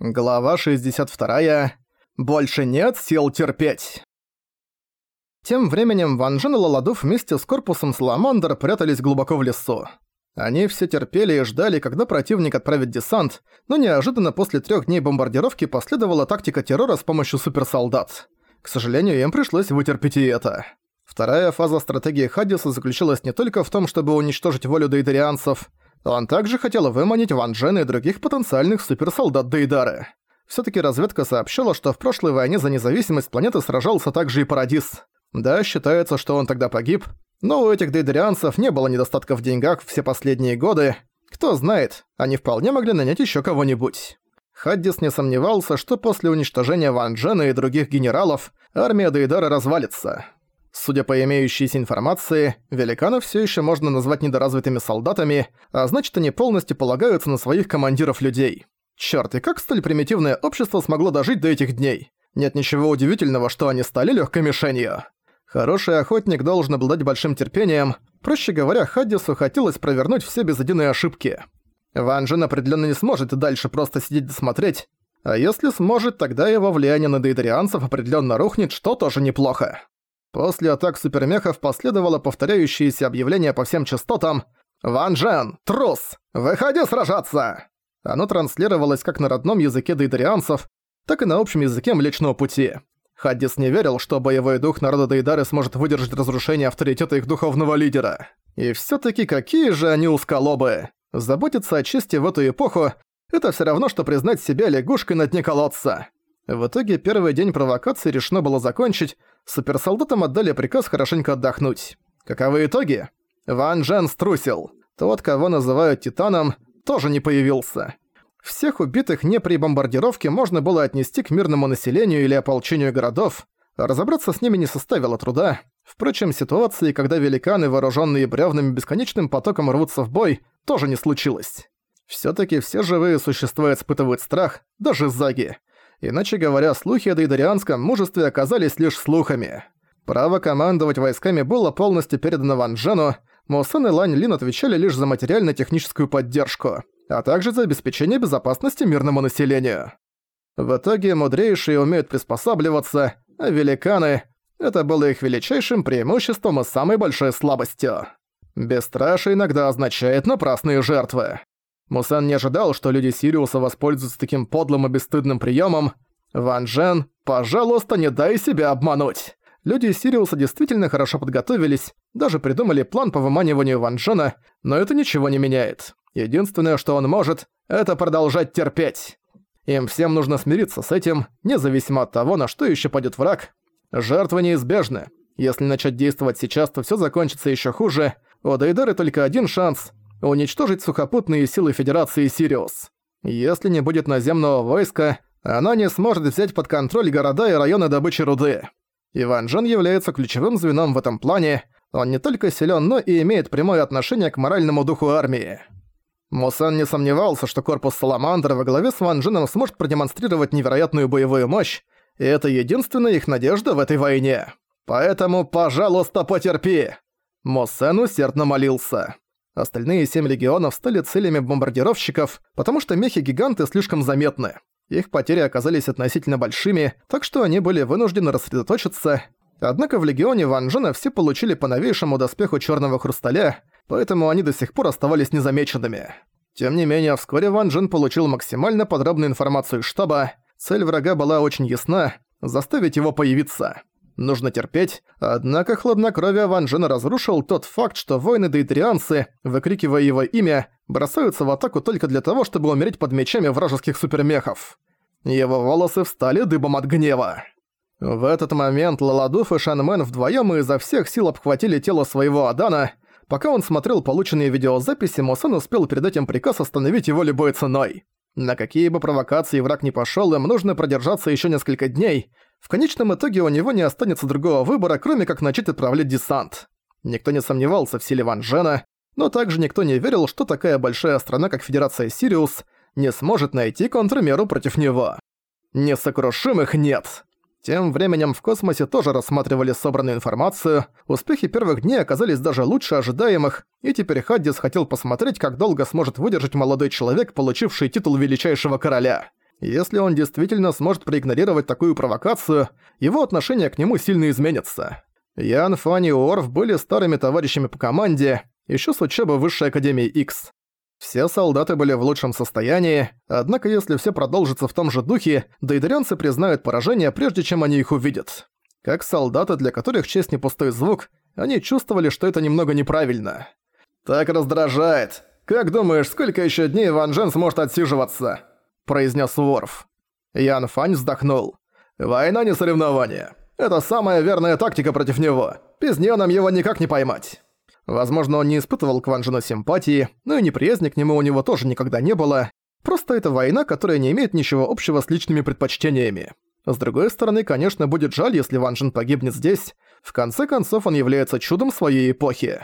Глава 62. Больше нет сил терпеть. Тем временем Ван Джен и Лаладуф вместе с корпусом Саламандр прятались глубоко в лесу. Они все терпели и ждали, когда противник отправит десант, но неожиданно после трех дней бомбардировки последовала тактика террора с помощью суперсолдат. К сожалению, им пришлось вытерпеть и это. Вторая фаза стратегии Хадиса заключалась не только в том, чтобы уничтожить волю дейдарианцев, он также хотел выманить Ван Джена и других потенциальных суперсолдат Дейдары. Всё-таки разведка сообщила, что в прошлой войне за независимость планеты сражался также и Парадис. Да, считается, что он тогда погиб, но у этих дейдарианцев не было недостатка в деньгах все последние годы. Кто знает, они вполне могли нанять ещё кого-нибудь. Хаддис не сомневался, что после уничтожения Ван Джена и других генералов армия Дейдара развалится. Судя по имеющейся информации, великанов все еще можно назвать недоразвитыми солдатами, а значит они полностью полагаются на своих командиров людей. Чёрт, и как столь примитивное общество смогло дожить до этих дней? Нет ничего удивительного, что они стали легкой мишенью. Хороший охотник должен обладать большим терпением. Проще говоря, Хаддису хотелось провернуть все без единой ошибки. Ван Джен определенно не сможет дальше просто сидеть и смотреть. А если сможет, тогда его влияние на дейдрианцев определенно рухнет, что тоже неплохо. После атак супермехов последовало повторяющееся объявление по всем частотам «Ван Джен, трус! Выходи сражаться!» Оно транслировалось как на родном языке дейдарианцев, так и на общем языке Млечного Пути. Хаддис не верил, что боевой дух народа Дейдары сможет выдержать разрушение авторитета их духовного лидера. И всё-таки какие же они усколобы! Заботиться о чести в эту эпоху – это всё равно, что признать себя лягушкой на дне колодца. В итоге первый день провокации решено было закончить, суперсолдатам отдали приказ хорошенько отдохнуть. Каковы итоги? Ван Джен струсил. Тот, кого называют Титаном, тоже не появился. Всех убитых не при бомбардировке можно было отнести к мирному населению или ополчению городов. Разобраться с ними не составило труда. Впрочем, ситуации, когда великаны, вооруженные бревнами бесконечным потоком рвутся в бой, тоже не случилось. Всё-таки все живые существа испытывают страх, даже заги. Иначе говоря, слухи о дейдарианском мужестве оказались лишь слухами. Право командовать войсками было полностью передано Ван Джену, Мусэн и Лань Лин отвечали лишь за материально-техническую поддержку, а также за обеспечение безопасности мирному населению. В итоге мудрейшие умеют приспосабливаться, а великаны — это было их величайшим преимуществом и самой большой слабостью. Бесстрашие иногда означает напрасные жертвы. Мусан не ожидал, что люди Сириуса воспользуются таким подлым и бесстыдным приемом. Ван Джен, пожалуйста, не дай себя обмануть. Люди Сириуса действительно хорошо подготовились, даже придумали план по выманиванию Ван Джена, но это ничего не меняет. Единственное, что он может, это продолжать терпеть. Им всем нужно смириться с этим, независимо от того, на что еще пойдет враг. Жертвы неизбежны. Если начать действовать сейчас, то все закончится еще хуже. У Дейдары только один шанс уничтожить сухопутные силы Федерации Сириус. Если не будет наземного войска, она не сможет взять под контроль города и районы добычи руды. Иван Джен является ключевым звеном в этом плане, он не только силен, но и имеет прямое отношение к моральному духу армии. Мусан не сомневался, что корпус Саламандра во главе с Ван Дженом сможет продемонстрировать невероятную боевую мощь, и это единственная их надежда в этой войне. Поэтому, пожалуйста, потерпи!» Мусэн усердно молился. Остальные семь легионов стали целями бомбардировщиков, потому что мехи-гиганты слишком заметны. Их потери оказались относительно большими, так что они были вынуждены рассредоточиться. Однако в легионе Ван Джена все получили по новейшему доспеху черного хрусталя, поэтому они до сих пор оставались незамеченными. Тем не менее, вскоре Ван Джен получил максимально подробную информацию из штаба. Цель врага была очень ясна – заставить его появиться. Нужно терпеть, однако хладнокровие Ван Джена разрушил тот факт, что воины-дейтрианцы, выкрикивая его имя, бросаются в атаку только для того, чтобы умереть под мечами вражеских супермехов. Его волосы встали дыбом от гнева. В этот момент Лаладуф и Шанмен вдвоем изо всех сил обхватили тело своего Адана. Пока он смотрел полученные видеозаписи, Мосан успел передать им приказ остановить его любой ценой. На какие бы провокации враг не пошел, им нужно продержаться еще несколько дней. В конечном итоге у него не останется другого выбора, кроме как начать отправлять десант. Никто не сомневался в силе Ван Джена, но также никто не верил, что такая большая страна, как Федерация Сириус, не сможет найти контрмеру против него. Несокрушимых нет. Тем временем в космосе тоже рассматривали собранную информацию, успехи первых дней оказались даже лучше ожидаемых, и теперь Хаддис хотел посмотреть, как долго сможет выдержать молодой человек, получивший титул величайшего короля. Если он действительно сможет проигнорировать такую провокацию, его отношение к нему сильно изменится. Ян, Фанни и Орф были старыми товарищами по команде, еще с учебы Высшей Академии X. Все солдаты были в лучшем состоянии, однако если все продолжится в том же духе, дейдерянцы признают поражение, прежде чем они их увидят. Как солдаты, для которых честь не пустой звук, они чувствовали, что это немного неправильно. «Так раздражает. Как думаешь, сколько еще дней Ван Джен сможет отсиживаться?» – произнес Ворф. Ян Фань вздохнул. «Война не соревнование. Это самая верная тактика против него. Без нее нам его никак не поймать». Возможно, он не испытывал к Ван Джену симпатии, но и неприязни к нему у него тоже никогда не было. Просто это война, которая не имеет ничего общего с личными предпочтениями. С другой стороны, конечно, будет жаль, если Ван Джен погибнет здесь. В конце концов, он является чудом своей эпохи.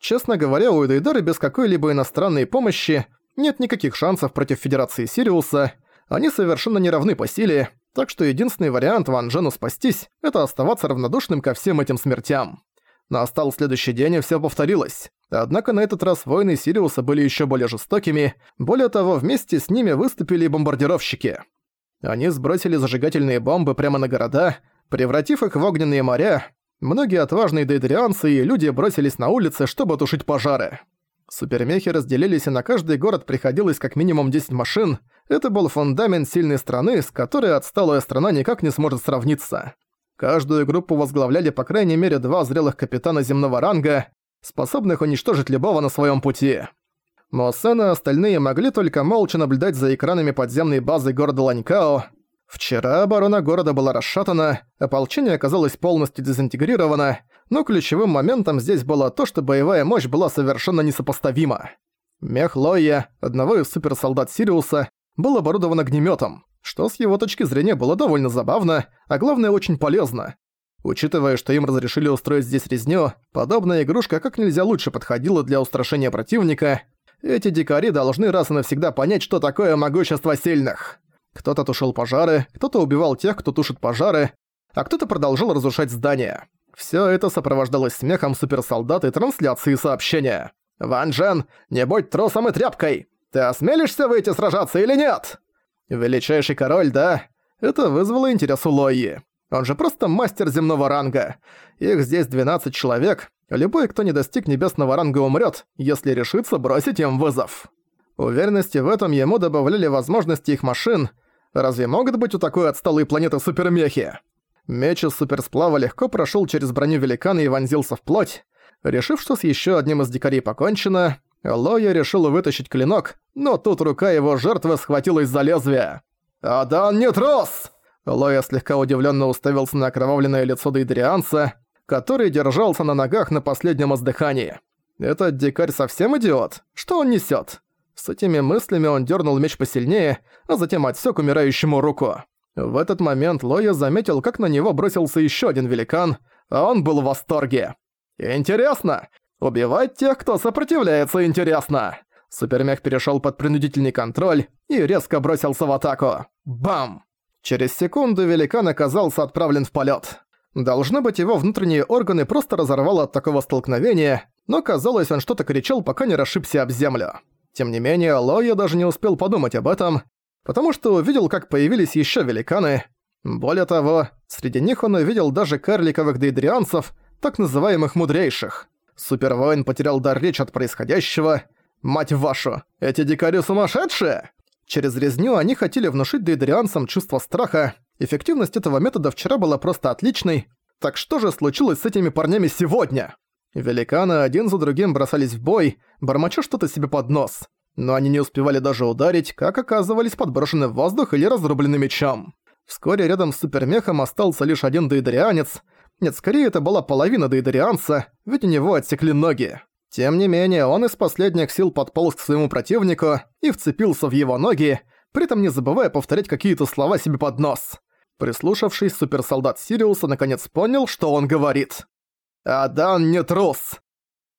Честно говоря, у Эдейдары без какой-либо иностранной помощи нет никаких шансов против Федерации Сириуса. Они совершенно не равны по силе, так что единственный вариант Ван Джену спастись – это оставаться равнодушным ко всем этим смертям. Настал следующий день, и всё повторилось. Однако на этот раз воины Сириуса были ещё более жестокими, более того, вместе с ними выступили бомбардировщики. Они сбросили зажигательные бомбы прямо на города, превратив их в огненные моря. Многие отважные дейдрианцы и люди бросились на улицы, чтобы тушить пожары. Супермехи разделились, и на каждый город приходилось как минимум 10 машин. Это был фундамент сильной страны, с которой отсталая страна никак не сможет сравниться. Каждую группу возглавляли по крайней мере два зрелых капитана земного ранга, способных уничтожить любого на своем пути. Но Сен и остальные могли только молча наблюдать за экранами подземной базы города Ланькао. Вчера оборона города была расшатана, ополчение оказалось полностью дезинтегрировано, но ключевым моментом здесь было то, что боевая мощь была совершенно несопоставима. Мех Лоя, одного из суперсолдат Сириуса, был оборудован огнеметом что с его точки зрения было довольно забавно, а главное очень полезно. Учитывая, что им разрешили устроить здесь резню, подобная игрушка как нельзя лучше подходила для устрашения противника. Эти дикари должны раз и навсегда понять, что такое могущество сильных. Кто-то тушил пожары, кто-то убивал тех, кто тушит пожары, а кто-то продолжал разрушать здания. Всё это сопровождалось смехом суперсолдат и трансляцией сообщения. «Ван Джен, не будь трусом и тряпкой! Ты осмелишься выйти сражаться или нет?» Величайший король, да? Это вызвало интерес у Лои. Он же просто мастер земного ранга. Их здесь 12 человек. Любой, кто не достиг небесного ранга, умрет, если решится бросить им вызов. Уверенности в этом ему добавляли возможности их машин. Разве могут быть у такой отсталой планеты супермехи? Меч из суперсплава легко прошел через броню великана и вонзился в плоть. Решив, что с еще одним из дикарей покончено, Лоя решил вытащить клинок, но тут рука его жертвы схватилась за лезвие. «Адан не трос!» Лоя слегка удивленно уставился на окровавленное лицо Дейдрианца, который держался на ногах на последнем издыхании. «Этот дикарь совсем идиот? Что он несет? С этими мыслями он дернул меч посильнее, а затем отсек умирающему руку. В этот момент Лоя заметил, как на него бросился еще один великан, а он был в восторге. «Интересно, Убивать тех, кто сопротивляется, интересно. Супермех перешел под принудительный контроль и резко бросился в атаку. Бам! Через секунду великан оказался отправлен в полет. Должно быть, его внутренние органы просто разорвало от такого столкновения, но казалось, он что-то кричал, пока не расшибся об землю. Тем не менее, Лоя даже не успел подумать об этом, потому что увидел, как появились еще великаны. Более того, среди них он увидел даже карликовых дейдрианцев, так называемых мудрейших. Супервоин потерял дар речи от происходящего. Мать вашу, эти дикари сумасшедшие! Через резню они хотели внушить дейдрианцам чувство страха. Эффективность этого метода вчера была просто отличной. Так что же случилось с этими парнями сегодня? Великаны один за другим бросались в бой, бормоча что-то себе под нос. Но они не успевали даже ударить, как оказывались подброшены в воздух или разрублены мечом. Вскоре рядом с супермехом остался лишь один дейдрианец — нет, скорее это была половина дейдерианца, ведь у него отсекли ноги. Тем не менее, он из последних сил подполз к своему противнику и вцепился в его ноги, при этом не забывая повторять какие-то слова себе под нос. Прислушавшись, суперсолдат Сириуса наконец понял, что он говорит. «Адан не трус!»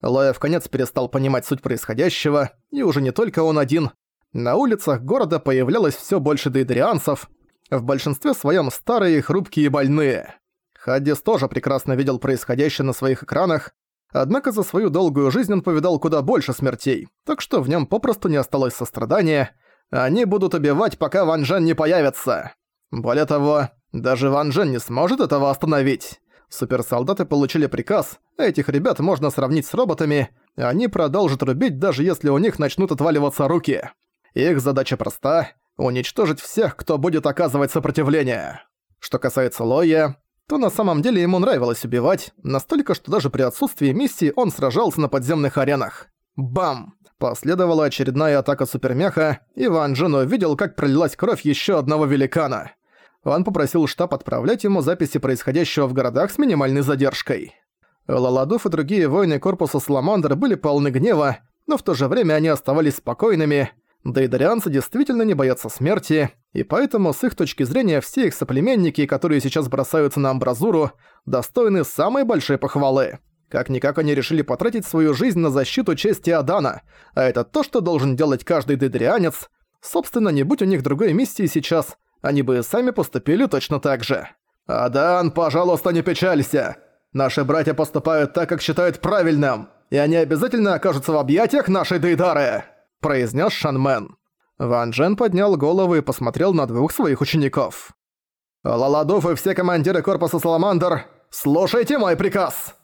Лоя в конец перестал понимать суть происходящего, и уже не только он один. На улицах города появлялось все больше дейдерианцев, в большинстве своем старые, хрупкие и больные. Хаддис тоже прекрасно видел происходящее на своих экранах, однако за свою долгую жизнь он повидал куда больше смертей, так что в нем попросту не осталось сострадания. Они будут убивать, пока Ван Джен не появится. Более того, даже Ван Джен не сможет этого остановить. Суперсолдаты получили приказ, этих ребят можно сравнить с роботами, они продолжат рубить, даже если у них начнут отваливаться руки. Их задача проста — уничтожить всех, кто будет оказывать сопротивление. Что касается Лоя, то на самом деле ему нравилось убивать, настолько, что даже при отсутствии миссии он сражался на подземных аренах. Бам! Последовала очередная атака супермеха, и Ван Джен увидел, как пролилась кровь еще одного великана. Он попросил штаб отправлять ему записи происходящего в городах с минимальной задержкой. Лаладуф и другие воины корпуса Саламандр были полны гнева, но в то же время они оставались спокойными, Дейдарианцы действительно не боятся смерти, и поэтому с их точки зрения все их соплеменники, которые сейчас бросаются на амбразуру, достойны самой большой похвалы. Как-никак они решили потратить свою жизнь на защиту чести Адана, а это то, что должен делать каждый дейдарианец. Собственно, не будь у них другой миссии сейчас, они бы сами поступили точно так же. «Адан, пожалуйста, не печалься! Наши братья поступают так, как считают правильным, и они обязательно окажутся в объятиях нашей Дейдары!» – произнес Шанмен. Ван Джен поднял голову и посмотрел на двух своих учеников. «Лаладуф и все командиры корпуса Саламандр, слушайте мой приказ!»